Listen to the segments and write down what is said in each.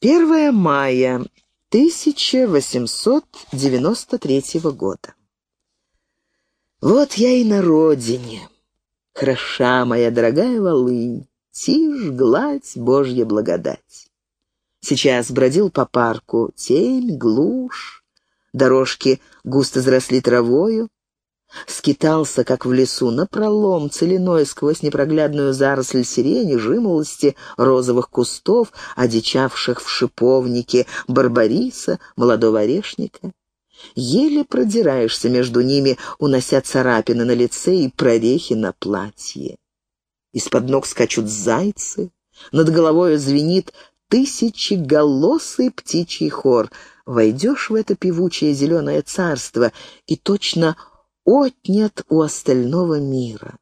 1 мая 1893 года. Вот я и на родине. Хороша моя дорогая Волынь, тишь, гладь, Божья благодать. Сейчас бродил по парку, тень, глушь, дорожки густо заросли травою, скитался, как в лесу, напролом, целиной сквозь непроглядную заросль сирени, жимолости, розовых кустов, одичавших в шиповнике, барбариса, молодого орешника. Еле продираешься между ними, унося царапины на лице и прорехи на платье. Из-под ног скачут зайцы, над головой звенит тысячеголосый птичий хор. Войдешь в это певучее зеленое царство, и точно отнят у остального мира.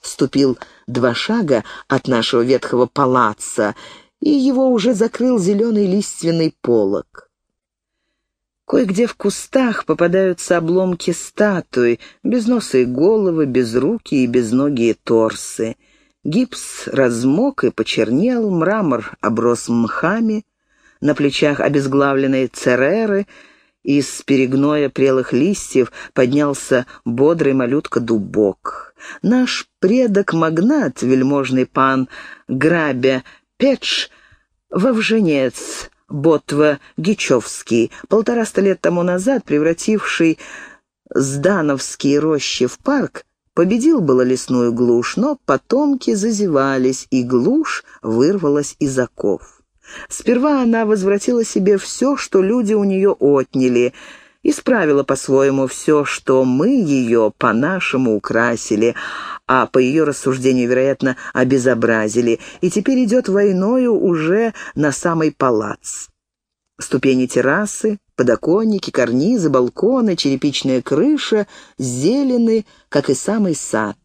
Ступил два шага от нашего ветхого палаца, и его уже закрыл зеленый лиственный полог. Кое-где в кустах попадаются обломки статуй, безносые головы, безрукие и безногие торсы. Гипс размок и почернел, мрамор оброс мхами, на плечах обезглавленные цереры — из перегноя прелых листьев поднялся бодрый малютка-дубок. Наш предок-магнат, вельможный пан Грабя Петш, вовженец Ботва Гичевский, полтораста лет тому назад превративший Сдановские рощи в парк, победил было лесную глушь, но потомки зазевались, и глушь вырвалась из оков. Сперва она возвратила себе все, что люди у нее отняли, исправила по-своему все, что мы ее по-нашему украсили, а по ее рассуждению, вероятно, обезобразили, и теперь идет войною уже на самый палац. Ступени террасы, подоконники, карнизы, балконы, черепичная крыша зелены, как и самый сад.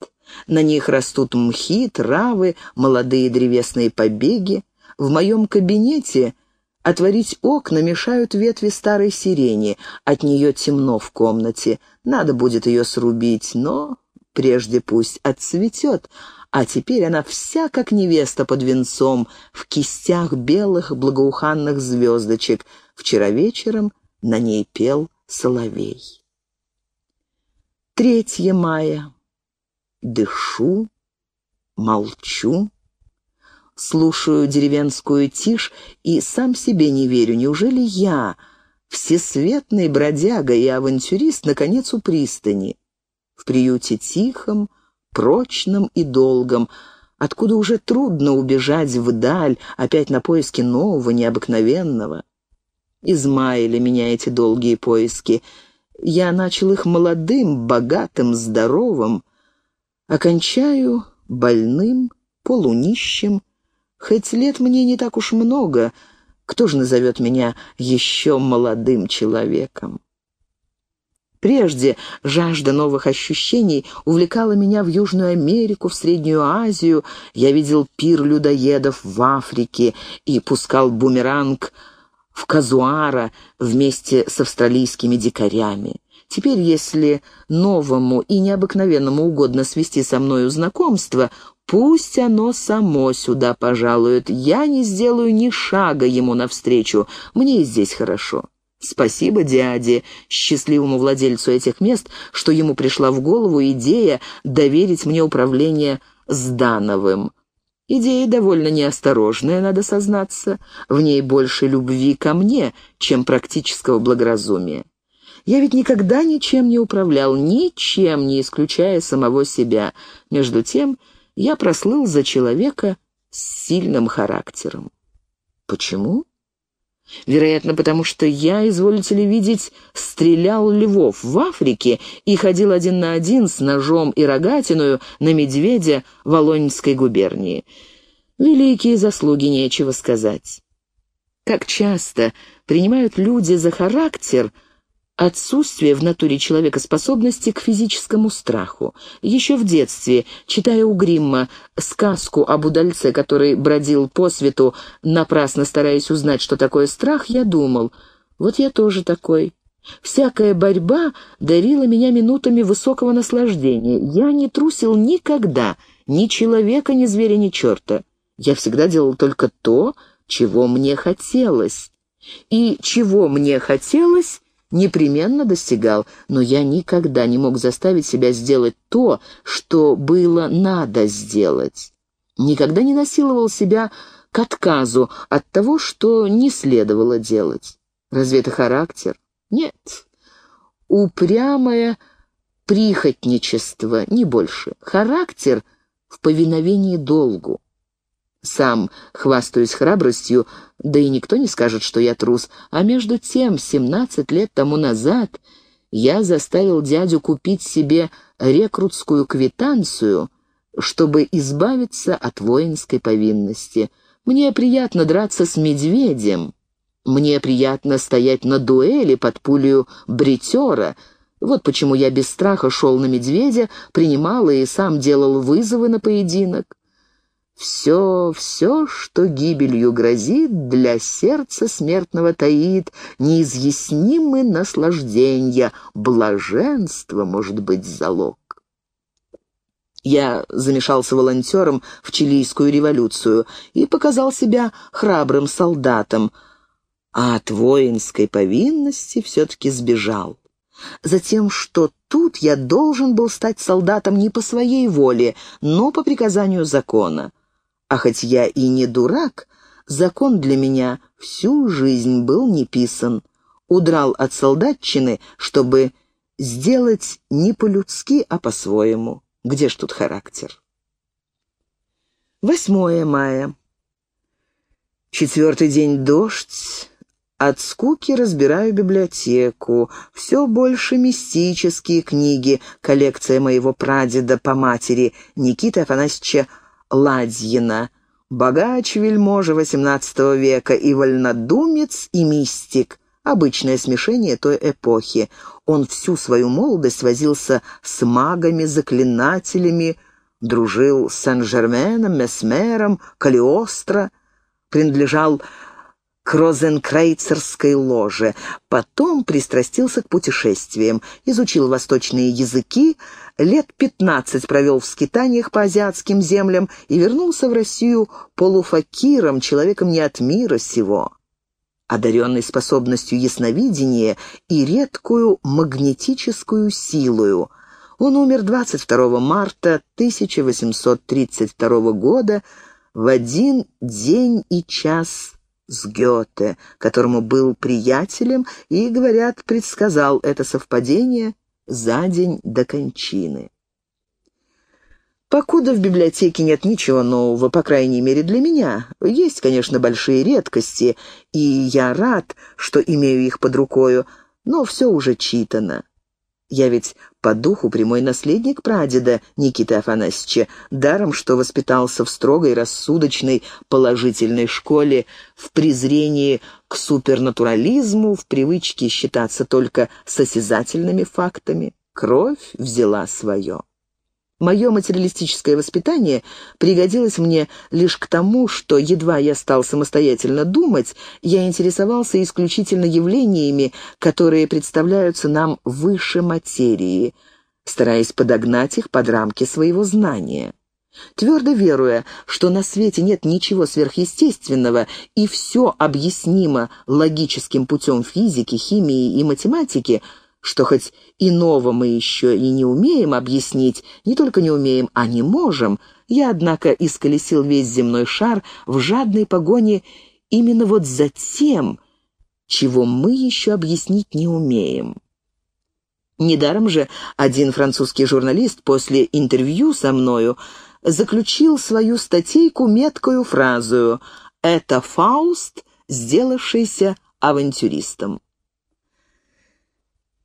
На них растут мхи, травы, молодые древесные побеги. В моем кабинете отворить окна мешают ветви старой сирени. От нее темно в комнате. Надо будет ее срубить, но прежде пусть отцветет. А теперь она вся как невеста под венцом, в кистях белых благоуханных звездочек. Вчера вечером на ней пел соловей. 3 мая. Дышу, молчу слушаю деревенскую тишь и сам себе не верю. Неужели я, всесветный бродяга и авантюрист, наконец у пристани? В приюте тихом, прочном и долгом, откуда уже трудно убежать вдаль, опять на поиски нового, необыкновенного. Измаяли меня эти долгие поиски. Я начал их молодым, богатым, здоровым, окончаю больным, полунищим, Хоть лет мне не так уж много, кто же назовет меня еще молодым человеком? Прежде жажда новых ощущений увлекала меня в Южную Америку, в Среднюю Азию. Я видел пир людоедов в Африке и пускал бумеранг в Казуара вместе с австралийскими дикарями. Теперь, если новому и необыкновенному угодно свести со мною знакомство, Пусть оно само сюда пожалует. Я не сделаю ни шага ему навстречу. Мне и здесь хорошо. Спасибо дяде, счастливому владельцу этих мест, что ему пришла в голову идея доверить мне управление Сдановым. Идея довольно неосторожная, надо сознаться. В ней больше любви ко мне, чем практического благоразумия. Я ведь никогда ничем не управлял, ничем, не исключая самого себя. Между тем, я прослыл за человека с сильным характером. Почему? Вероятно, потому что я, изволите ли видеть, стрелял львов в Африке и ходил один на один с ножом и рогатиную на медведя Волоньской губернии. Великие заслуги, нечего сказать. Как часто принимают люди за характер – отсутствие в натуре человека способности к физическому страху. Еще в детстве, читая у Гримма сказку об удальце, который бродил по свету, напрасно стараясь узнать, что такое страх, я думал, вот я тоже такой. Всякая борьба дарила меня минутами высокого наслаждения. Я не трусил никогда, ни человека, ни зверя, ни черта. Я всегда делал только то, чего мне хотелось. И чего мне хотелось, непременно достигал, но я никогда не мог заставить себя сделать то, что было надо сделать. Никогда не насиловал себя к отказу от того, что не следовало делать. Разве это характер? Нет. Упрямое прихотничество, не больше. Характер в повиновении долгу. Сам хвастаюсь храбростью, да и никто не скажет, что я трус. А между тем, семнадцать лет тому назад я заставил дядю купить себе рекрутскую квитанцию, чтобы избавиться от воинской повинности. Мне приятно драться с медведем. Мне приятно стоять на дуэли под пулю бритера. Вот почему я без страха шел на медведя, принимал и сам делал вызовы на поединок. Все, все, что гибелью грозит, для сердца смертного таит неизъяснимы наслаждения, блаженство может быть залог. Я замешался волонтером в чилийскую революцию и показал себя храбрым солдатом, а от воинской повинности все-таки сбежал. Затем, что тут я должен был стать солдатом не по своей воле, но по приказанию закона. А хоть я и не дурак, закон для меня всю жизнь был не писан. Удрал от солдатчины, чтобы сделать не по-людски, а по-своему. Где ж тут характер? 8 мая. Четвертый день дождь. От скуки разбираю библиотеку. Все больше мистические книги, коллекция моего прадеда по матери Никиты Афанасьевича Ладьина, богач вельможа XVIII века и вольнодумец, и мистик, обычное смешение той эпохи. Он всю свою молодость возился с магами, заклинателями, дружил с Сен-Жерменом, Месмером, Калиостро, принадлежал к розенкрейцерской ложе. Потом пристрастился к путешествиям, изучил восточные языки, лет пятнадцать провел в скитаниях по азиатским землям и вернулся в Россию полуфакиром, человеком не от мира сего, одаренный способностью ясновидения и редкую магнетическую силою. Он умер 22 марта 1832 года в один день и час с Гёте, которому был приятелем и, говорят, предсказал это совпадение за день до кончины. Покуда в библиотеке нет ничего нового, по крайней мере для меня, есть, конечно, большие редкости, и я рад, что имею их под рукою, но все уже читано. Я ведь по духу прямой наследник прадеда Никиты Афанасьевича, даром что воспитался в строгой, рассудочной, положительной школе, в презрении к супернатурализму, в привычке считаться только с осязательными фактами. Кровь взяла свое. Мое материалистическое воспитание пригодилось мне лишь к тому, что, едва я стал самостоятельно думать, я интересовался исключительно явлениями, которые представляются нам выше материи, стараясь подогнать их под рамки своего знания. Твердо веруя, что на свете нет ничего сверхъестественного и все объяснимо логическим путем физики, химии и математики – что хоть иного мы еще и не умеем объяснить, не только не умеем, а не можем, я, однако, исколесил весь земной шар в жадной погоне именно вот за тем, чего мы еще объяснить не умеем. Недаром же один французский журналист после интервью со мною заключил свою статейку меткую фразу «Это Фауст, сделавшийся авантюристом».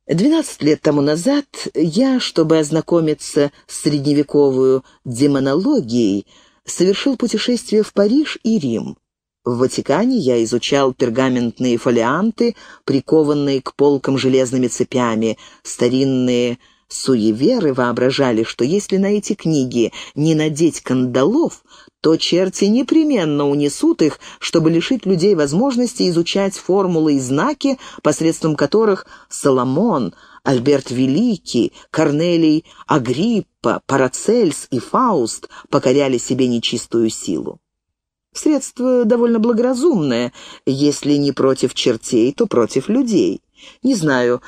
Двенадцать лет тому назад я, чтобы ознакомиться с средневековую демонологией, совершил путешествие в Париж и Рим. В Ватикане я изучал пергаментные фолианты, прикованные к полкам железными цепями, старинные суеверы воображали, что если на эти книги не надеть кандалов, то черти непременно унесут их, чтобы лишить людей возможности изучать формулы и знаки, посредством которых Соломон, Альберт Великий, Корнелий Агриппа, Парацельс и Фауст покоряли себе нечистую силу. Средство довольно благоразумное. Если не против чертей, то против людей. Не знаю,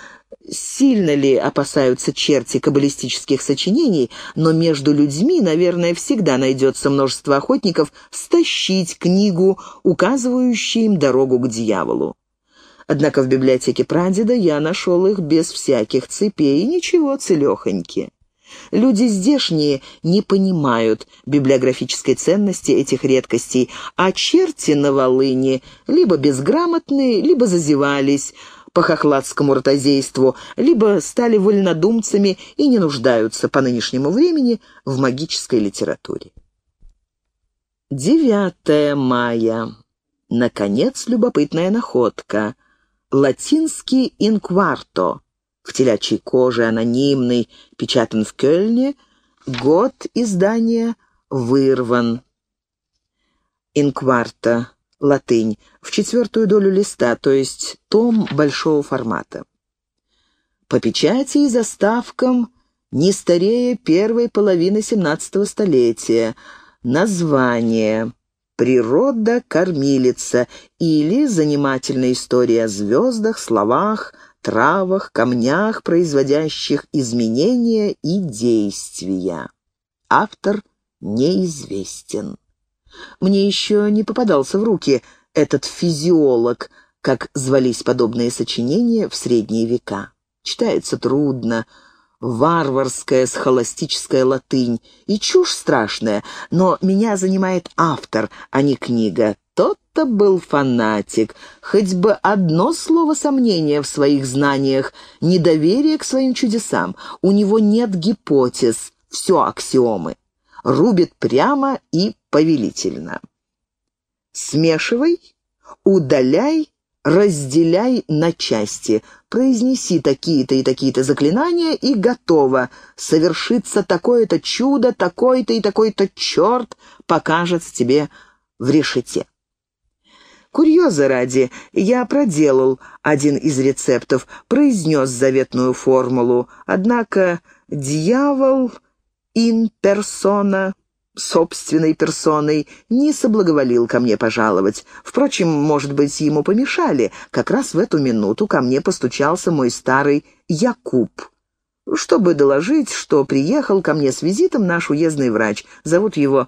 сильно ли опасаются черти каббалистических сочинений, но между людьми, наверное, всегда найдется множество охотников стащить книгу, указывающую им дорогу к дьяволу. Однако в библиотеке прадеда я нашел их без всяких цепей, ничего целехоньки. Люди здешние не понимают библиографической ценности этих редкостей, а черти на Волыни либо безграмотные, либо зазевались по хохладскому ротозейству, либо стали вольнодумцами и не нуждаются по нынешнему времени в магической литературе. 9 мая. Наконец, любопытная находка. Латинский инкварто в телячьей коже, анонимный, печатан в Кёльне, год издания вырван. Инкварта, латынь, в четвертую долю листа, то есть том большого формата. По печати и заставкам не старее первой половины XVII столетия. Название «Природа-кормилица» или «Занимательная история о звездах, словах, травах, камнях, производящих изменения и действия. Автор неизвестен. Мне еще не попадался в руки этот физиолог, как звались подобные сочинения в средние века. Читается трудно, варварская схоластическая латынь и чушь страшная, но меня занимает автор, а не книга. Тот-то был фанатик. Хоть бы одно слово сомнения в своих знаниях, недоверие к своим чудесам. У него нет гипотез, все аксиомы. Рубит прямо и повелительно. Смешивай, удаляй, разделяй на части. Произнеси такие-то и такие-то заклинания, и готово. Совершится такое-то чудо, такой-то и такой-то черт покажется тебе в решете. Курьеза ради, я проделал один из рецептов, произнес заветную формулу, однако дьявол ин персона собственной персоной не соблаговолил ко мне пожаловать. Впрочем, может быть, ему помешали. Как раз в эту минуту ко мне постучался мой старый Якуб, чтобы доложить, что приехал ко мне с визитом наш уездный врач. Зовут его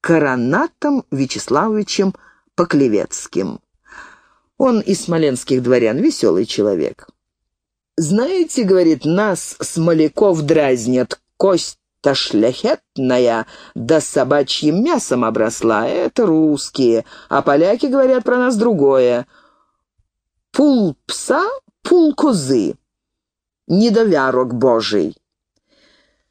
Коронатом Вячеславовичем Поклевецким. Он из смоленских дворян, веселый человек. «Знаете, — говорит, — нас, смоляков, дразнят, кость-то шляхетная, да собачьим мясом обросла. Это русские, а поляки говорят про нас другое. Пул пса, пул козы. Недовярок божий».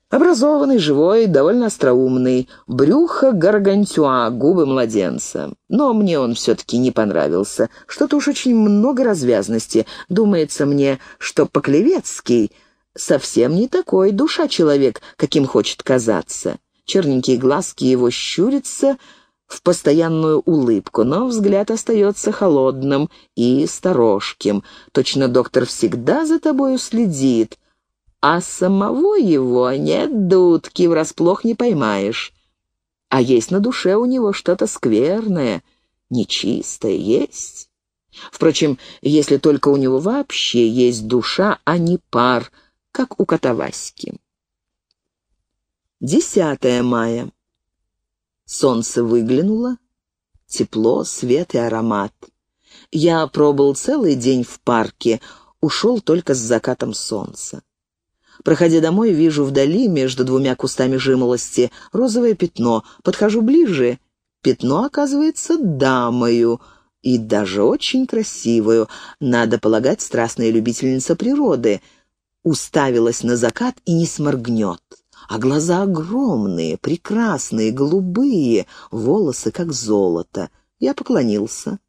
Образованный, живой, довольно остроумный, брюхо гаргантюа, губы младенца. Но мне он все-таки не понравился. Что-то уж очень много развязности. Думается мне, что Поклевецкий совсем не такой душа-человек, каким хочет казаться. Черненькие глазки его щурятся в постоянную улыбку, но взгляд остается холодным и сторожким. Точно доктор всегда за тобою следит, а самого его нет дудки, врасплох не поймаешь. А есть на душе у него что-то скверное, нечистое есть. Впрочем, если только у него вообще есть душа, а не пар, как у Катаваськи. 10 мая. Солнце выглянуло, тепло, свет и аромат. Я пробыл целый день в парке, ушел только с закатом солнца. Проходя домой, вижу вдали, между двумя кустами жимолости, розовое пятно. Подхожу ближе. Пятно оказывается дамою, и даже очень красивую. Надо полагать, страстная любительница природы. Уставилась на закат и не сморгнет. А глаза огромные, прекрасные, голубые, волосы как золото. Я поклонился.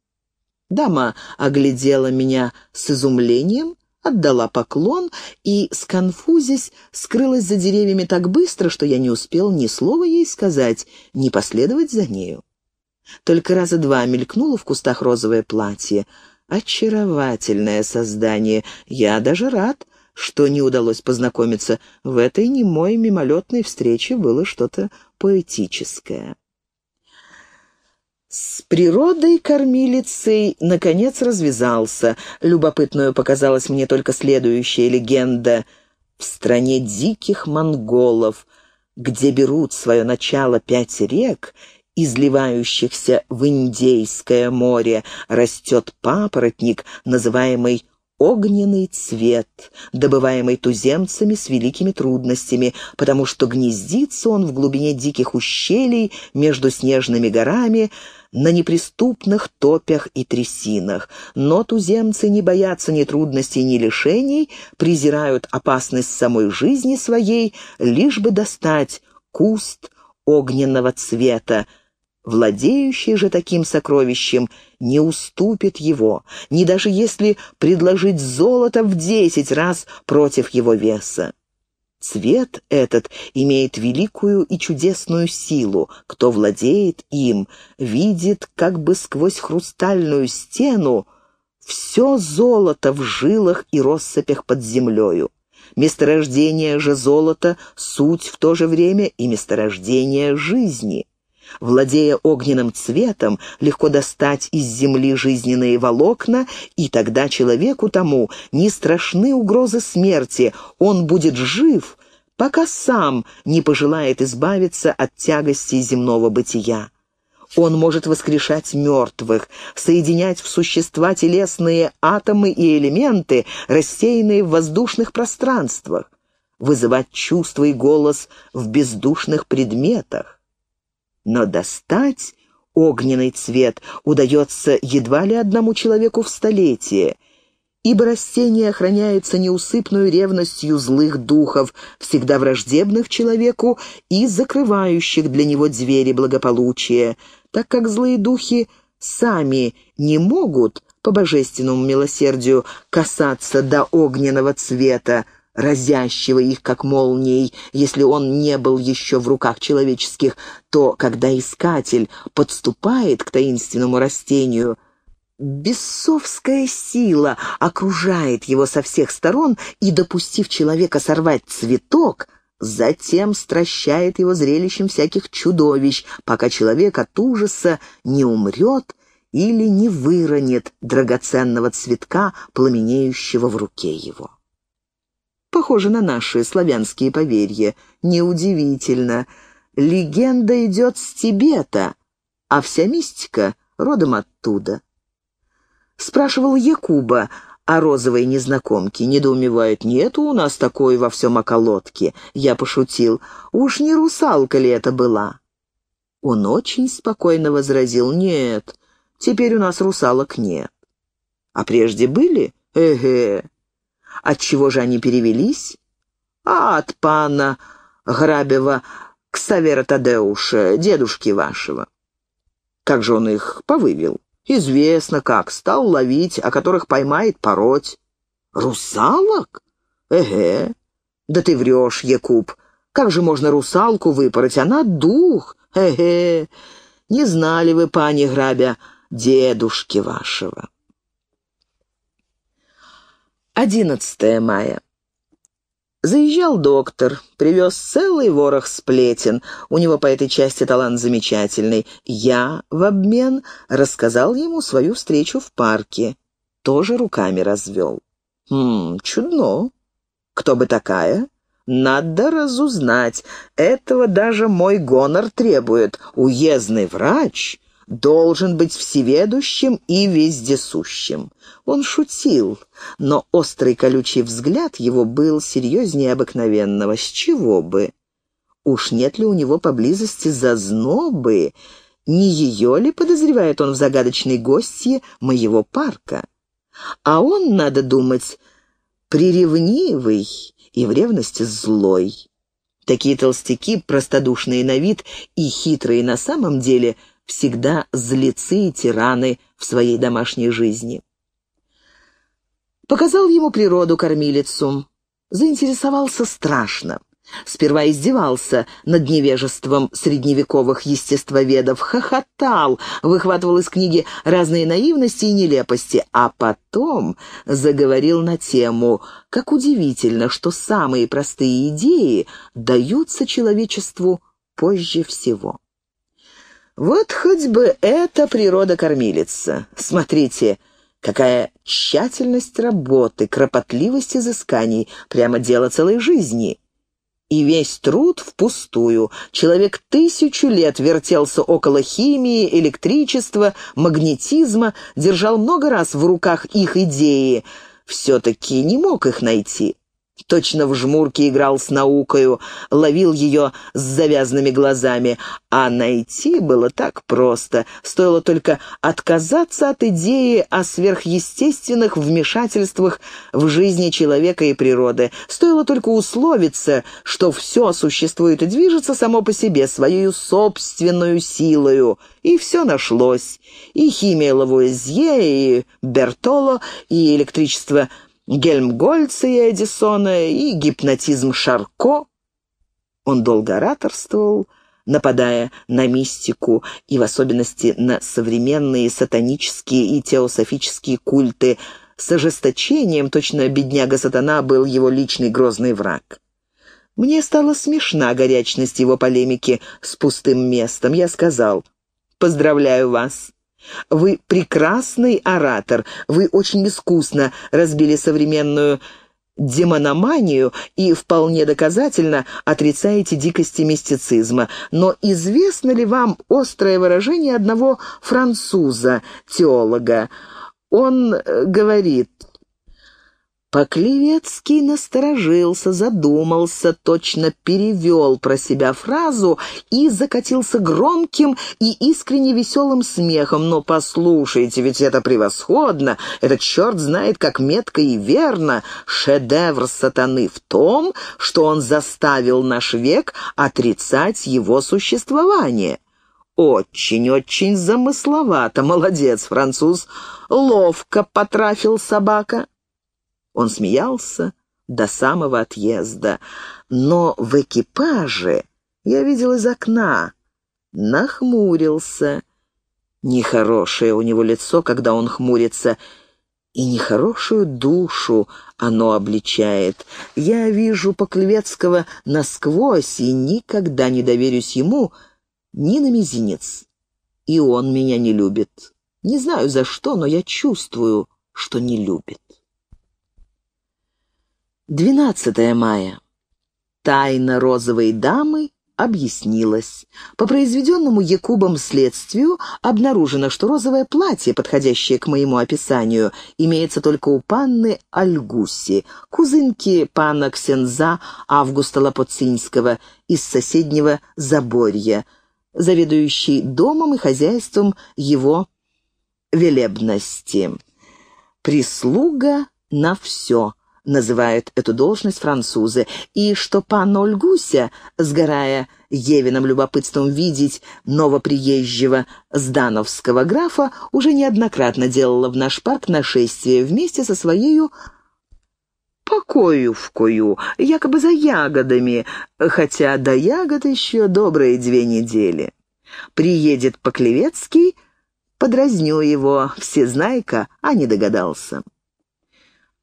Дама оглядела меня с изумлением, отдала поклон и, сконфузясь, скрылась за деревьями так быстро, что я не успел ни слова ей сказать, ни последовать за нею. Только раза два мелькнуло в кустах розовое платье. Очаровательное создание. Я даже рад, что не удалось познакомиться. В этой немой мимолетной встрече было что-то поэтическое. С природой кормилицей, наконец, развязался. Любопытную показалась мне только следующая легенда. В стране диких монголов, где берут свое начало пять рек, изливающихся в Индейское море, растет папоротник, называемый огненный цвет, добываемый туземцами с великими трудностями, потому что гнездится он в глубине диких ущелий между снежными горами, на неприступных топях и трясинах. Но туземцы не боятся ни трудностей, ни лишений, презирают опасность самой жизни своей, лишь бы достать куст огненного цвета, Владеющий же таким сокровищем не уступит его, не даже если предложить золото в десять раз против его веса. Цвет этот имеет великую и чудесную силу. Кто владеет им, видит как бы сквозь хрустальную стену все золото в жилах и россыпях под землею. Месторождение же золота — суть в то же время и месторождение жизни. Владея огненным цветом, легко достать из земли жизненные волокна, и тогда человеку тому не страшны угрозы смерти, он будет жив, пока сам не пожелает избавиться от тягости земного бытия. Он может воскрешать мертвых, соединять в существа телесные атомы и элементы, рассеянные в воздушных пространствах, вызывать чувство и голос в бездушных предметах. Но достать огненный цвет удается едва ли одному человеку в столетие, ибо растение охраняется неусыпной ревностью злых духов, всегда враждебных человеку и закрывающих для него двери благополучия, так как злые духи сами не могут по божественному милосердию касаться до огненного цвета, разящего их, как молнией, если он не был еще в руках человеческих, то, когда искатель подступает к таинственному растению, бесовская сила окружает его со всех сторон и, допустив человека сорвать цветок, затем стращает его зрелищем всяких чудовищ, пока человек от ужаса не умрет или не выронит драгоценного цветка, пламенеющего в руке его. Похоже на наши славянские поверья. Неудивительно. Легенда идет с Тибета, а вся мистика родом оттуда. Спрашивал Якуба о розовой незнакомке. Недоумевает, нету у нас такой во всем околотке. Я пошутил, уж не русалка ли это была? Он очень спокойно возразил, нет, теперь у нас русалок нет. А прежде были? Эге. От чего же они перевелись? А от пана Грабева к Савера Тадеуша, дедушки вашего. Как же он их повывел? Известно как, стал ловить, о которых поймает пороть. Русалок? Эге. Да ты врешь, Якуб. Как же можно русалку выпороть? Она дух. Эге. Не знали вы, пани Грабя, дедушки вашего. 11 мая. Заезжал доктор, привез целый ворох сплетен. У него по этой части талант замечательный. Я в обмен рассказал ему свою встречу в парке. Тоже руками развел. Хм, чудно. Кто бы такая? Надо разузнать. Этого даже мой гонор требует. Уездный врач должен быть всеведущим и вездесущим. Он шутил, но острый колючий взгляд его был серьезнее обыкновенного. С чего бы? Уж нет ли у него поблизости зазнобы? Не ее ли подозревает он в загадочной гостье моего парка? А он, надо думать, приревнивый и в ревности злой. Такие толстяки, простодушные на вид и хитрые на самом деле – всегда злецы и тираны в своей домашней жизни. Показал ему природу кормилицу. Заинтересовался страшно. Сперва издевался над невежеством средневековых естествоведов, хохотал, выхватывал из книги разные наивности и нелепости, а потом заговорил на тему, как удивительно, что самые простые идеи даются человечеству позже всего. Вот хоть бы эта природа-кормилица. Смотрите, какая тщательность работы, кропотливость изысканий, прямо дело целой жизни. И весь труд впустую. Человек тысячу лет вертелся около химии, электричества, магнетизма, держал много раз в руках их идеи, все-таки не мог их найти. Точно в жмурке играл с наукою, ловил ее с завязанными глазами. А найти было так просто. Стоило только отказаться от идеи о сверхъестественных вмешательствах в жизни человека и природы. Стоило только условиться, что все существует и движется само по себе, своей собственную силою. И все нашлось. И химия Лавуазье, и Бертоло, и электричество Гельмгольца и Эдисона, и гипнотизм Шарко. Он долго ораторствовал, нападая на мистику и в особенности на современные сатанические и теософические культы, с ожесточением, точно бедняга-сатана был его личный грозный враг. Мне стала смешна горячность его полемики с пустым местом. Я сказал, «Поздравляю вас. Вы прекрасный оратор, вы очень искусно разбили современную демономанию и вполне доказательно отрицаете дикости мистицизма. Но известно ли вам острое выражение одного француза, теолога? Он э, говорит... Поклевецкий насторожился, задумался, точно перевел про себя фразу и закатился громким и искренне веселым смехом. «Но послушайте, ведь это превосходно! Этот черт знает, как метко и верно! Шедевр сатаны в том, что он заставил наш век отрицать его существование». «Очень-очень замысловато. Молодец, француз. Ловко потрафил собака». Он смеялся до самого отъезда, но в экипаже я видел из окна, нахмурился. Нехорошее у него лицо, когда он хмурится, и нехорошую душу оно обличает. Я вижу Поклевецкого насквозь и никогда не доверюсь ему ни на мизинец. И он меня не любит. Не знаю за что, но я чувствую, что не любит. 12 мая. Тайна розовой дамы объяснилась. По произведенному Якубом следствию обнаружено, что розовое платье, подходящее к моему описанию, имеется только у панны Альгуси, кузынки пана Ксенза Августа Лапоцинского из соседнего Заборья, заведующей домом и хозяйством его велебности. Прислуга на все — называют эту должность французы, и что пан Ольгуся, сгорая Евиным любопытством видеть новоприезжего сдановского графа, уже неоднократно делала в наш парк нашествие вместе со своею покоювкою, якобы за ягодами, хотя до ягод еще добрые две недели. Приедет Поклевецкий, подразню его, всезнайка, а не догадался.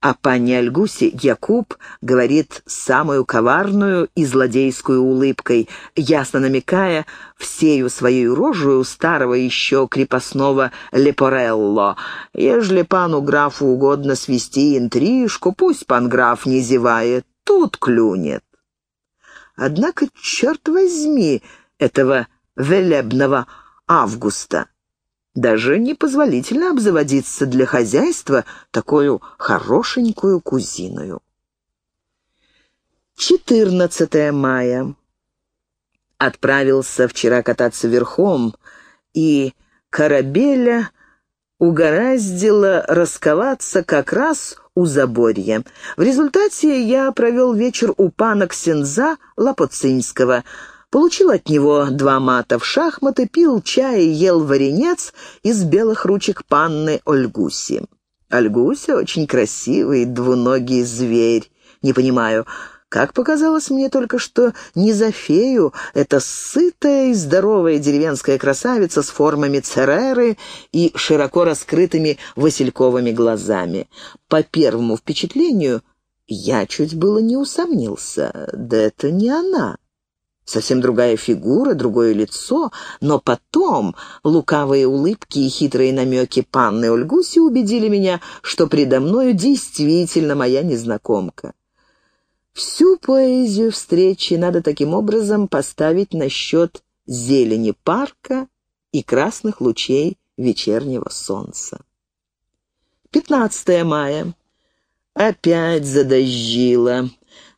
А пане Альгусе Якуб говорит самую коварную и злодейскую улыбкой, ясно намекая всею своей рожью старого еще крепостного Лепорелло. Ежели пану графу угодно свести интрижку, пусть пан граф не зевает, тут клюнет. Однако, черт возьми, этого велебного Августа. Даже непозволительно обзаводиться для хозяйства такую хорошенькую кузиною. 14 мая. Отправился вчера кататься верхом, и корабеля угораздило расковаться как раз у заборья. В результате я провел вечер у пана Ксенза Лапоцинского — Получил от него два мата в шахматы, пил чай и ел варенец из белых ручек панны Ольгуси. Ольгуся очень красивый двуногий зверь. Не понимаю, как показалось мне только что не за фею, это сытая и здоровая деревенская красавица с формами цереры и широко раскрытыми васильковыми глазами. По первому впечатлению я чуть было не усомнился, да это не она. Совсем другая фигура, другое лицо, но потом лукавые улыбки и хитрые намеки панны Ольгуси убедили меня, что предо мною действительно моя незнакомка. Всю поэзию встречи надо таким образом поставить на счет зелени парка и красных лучей вечернего солнца. 15 мая. Опять задождило.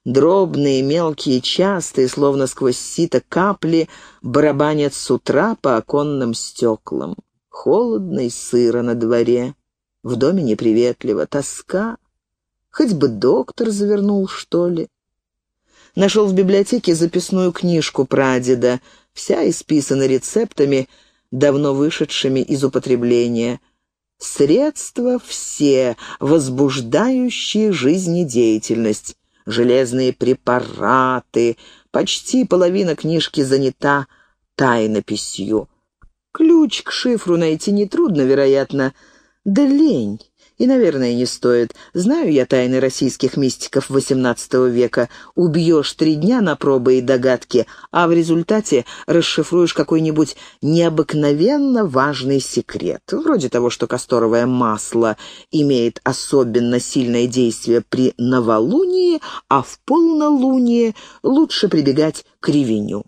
Дробные, мелкие, частые, словно сквозь сито капли, барабанят с утра по оконным стеклам. Холодно и сыро на дворе. В доме неприветливо, тоска. Хоть бы доктор завернул, что ли. Нашел в библиотеке записную книжку прадеда, вся исписана рецептами, давно вышедшими из употребления. Средства все, возбуждающие жизнедеятельность железные препараты. Почти половина книжки занята тайнописью. Ключ к шифру найти нетрудно, вероятно, да лень. И, наверное, не стоит. Знаю я тайны российских мистиков XVIII века. Убьешь три дня на пробы и догадки, а в результате расшифруешь какой-нибудь необыкновенно важный секрет. Вроде того, что касторовое масло имеет особенно сильное действие при новолунии, а в полнолуние лучше прибегать к ревеню.